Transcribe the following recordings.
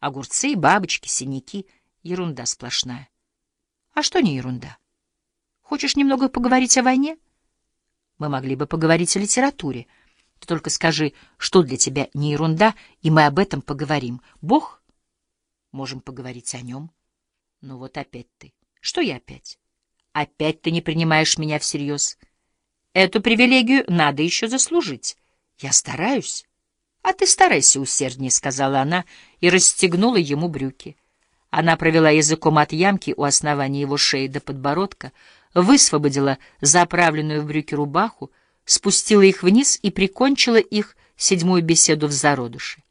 Огурцы, бабочки, синяки — ерунда сплошная. А что не ерунда? Хочешь немного поговорить о войне? Мы могли бы поговорить о литературе. Ты только скажи, что для тебя не ерунда, и мы об этом поговорим. Бог? Можем поговорить о нем. Ну вот опять ты. Что я опять? Опять ты не принимаешь меня всерьез. Эту привилегию надо еще заслужить. Я стараюсь. А ты старайся усерднее, — сказала она и расстегнула ему брюки. Она провела языком от ямки у основания его шеи до подбородка, высвободила заправленную в брюки рубаху, спустила их вниз и прикончила их седьмую беседу в зародыше.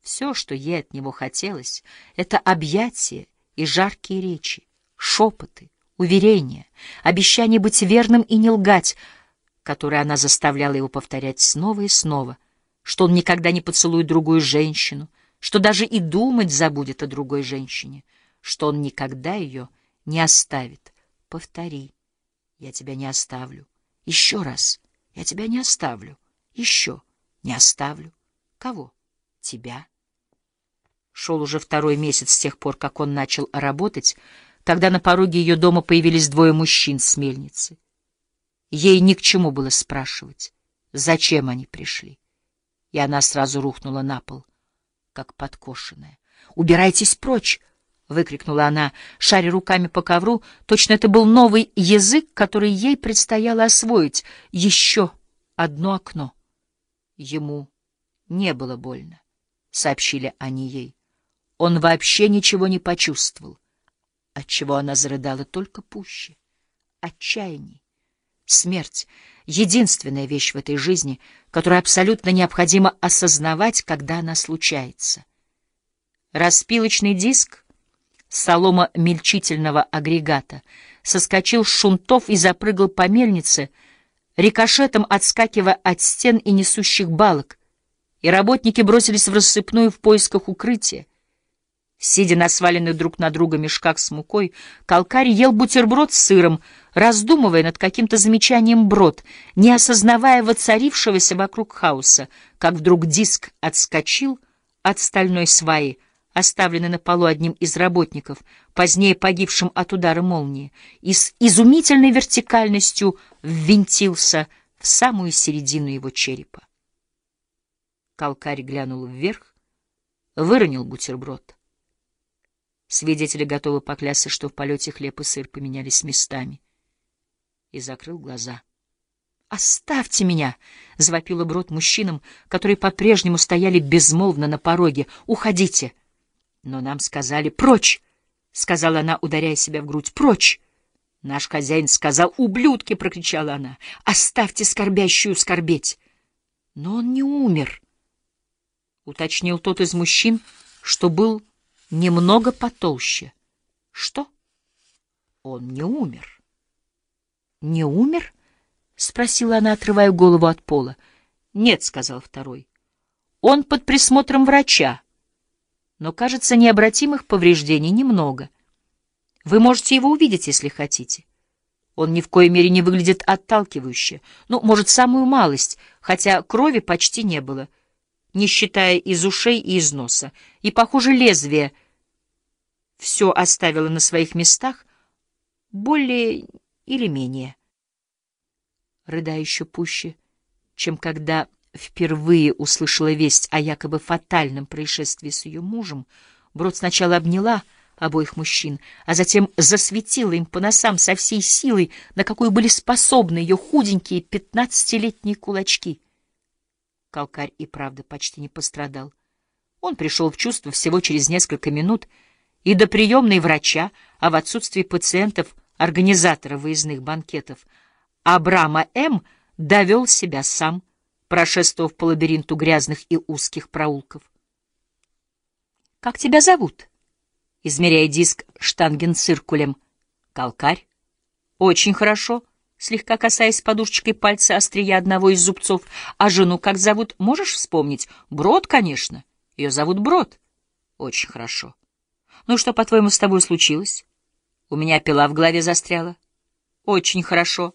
Все, что ей от него хотелось, — это объятия и жаркие речи, шепоты, уверения, обещание быть верным и не лгать, которые она заставляла его повторять снова и снова, что он никогда не поцелует другую женщину, что даже и думать забудет о другой женщине, что он никогда ее не оставит. Повтори, я тебя не оставлю. Еще раз, я тебя не оставлю. Еще не оставлю. Кого? Тебя. Шел уже второй месяц с тех пор, как он начал работать, когда на пороге ее дома появились двое мужчин с мельницы. Ей ни к чему было спрашивать, зачем они пришли. И она сразу рухнула на пол, как подкошенная. «Убирайтесь прочь!» — выкрикнула она, шаря руками по ковру. Точно это был новый язык, который ей предстояло освоить. Еще одно окно. Ему не было больно, — сообщили они ей. Он вообще ничего не почувствовал, отчего она зарыдала только пуще. Отчаяние, смерть — единственная вещь в этой жизни, которую абсолютно необходимо осознавать, когда она случается. Распилочный диск солома мельчительного агрегата соскочил с шунтов и запрыгал по мельнице, рикошетом отскакивая от стен и несущих балок, и работники бросились в рассыпную в поисках укрытия. Сидя на сваленных друг на друга мешках с мукой, Калкарь ел бутерброд с сыром, раздумывая над каким-то замечанием брод, не осознавая воцарившегося вокруг хаоса, как вдруг диск отскочил от стальной сваи, оставленный на полу одним из работников, позднее погибшим от удара молнии, и с изумительной вертикальностью ввинтился в самую середину его черепа. Калкарь глянул вверх, выронил бутерброд. Свидетели готовы поклясться, что в полете хлеб и сыр поменялись местами. И закрыл глаза. «Оставьте меня!» — завопила Брод мужчинам, которые по-прежнему стояли безмолвно на пороге. «Уходите!» «Но нам сказали прочь!» — сказала она, ударяя себя в грудь. «Прочь!» Наш хозяин сказал «Ублюдки!» — прокричала она. «Оставьте скорбящую скорбеть!» «Но он не умер!» — уточнил тот из мужчин, что был немного потолще. Что? Он не умер. Не умер? спросила она, отрывая голову от пола. Нет, сказал второй. Он под присмотром врача. Но, кажется, необратимых повреждений немного. Вы можете его увидеть, если хотите. Он ни в коей мере не выглядит отталкивающе. Ну, может, самую малость, хотя крови почти не было — не считая из ушей и из носа, и, похоже, лезвие все оставило на своих местах, более или менее. Рыдая еще пуще, чем когда впервые услышала весть о якобы фатальном происшествии с ее мужем, Брод сначала обняла обоих мужчин, а затем засветила им по носам со всей силой, на какую были способны ее худенькие пятнадцатилетние кулачки — Калкарь и правда почти не пострадал. Он пришел в чувство всего через несколько минут, и до приемной врача, а в отсутствии пациентов, организатора выездных банкетов, Абрама М. довел себя сам, прошествовав по лабиринту грязных и узких проулков. «Как тебя зовут?» Измеряя диск штангенциркулем. «Калкарь». «Очень хорошо слегка касаясь подушечкой пальца острия одного из зубцов. «А жену как зовут, можешь вспомнить? Брод, конечно. Ее зовут Брод». «Очень хорошо. Ну что, по-твоему, с тобой случилось?» «У меня пила в голове застряла». «Очень хорошо.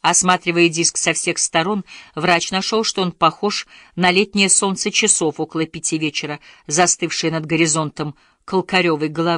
Осматривая диск со всех сторон, врач нашел, что он похож на летнее солнце часов около пяти вечера, застывшее над горизонтом колкаревой головы.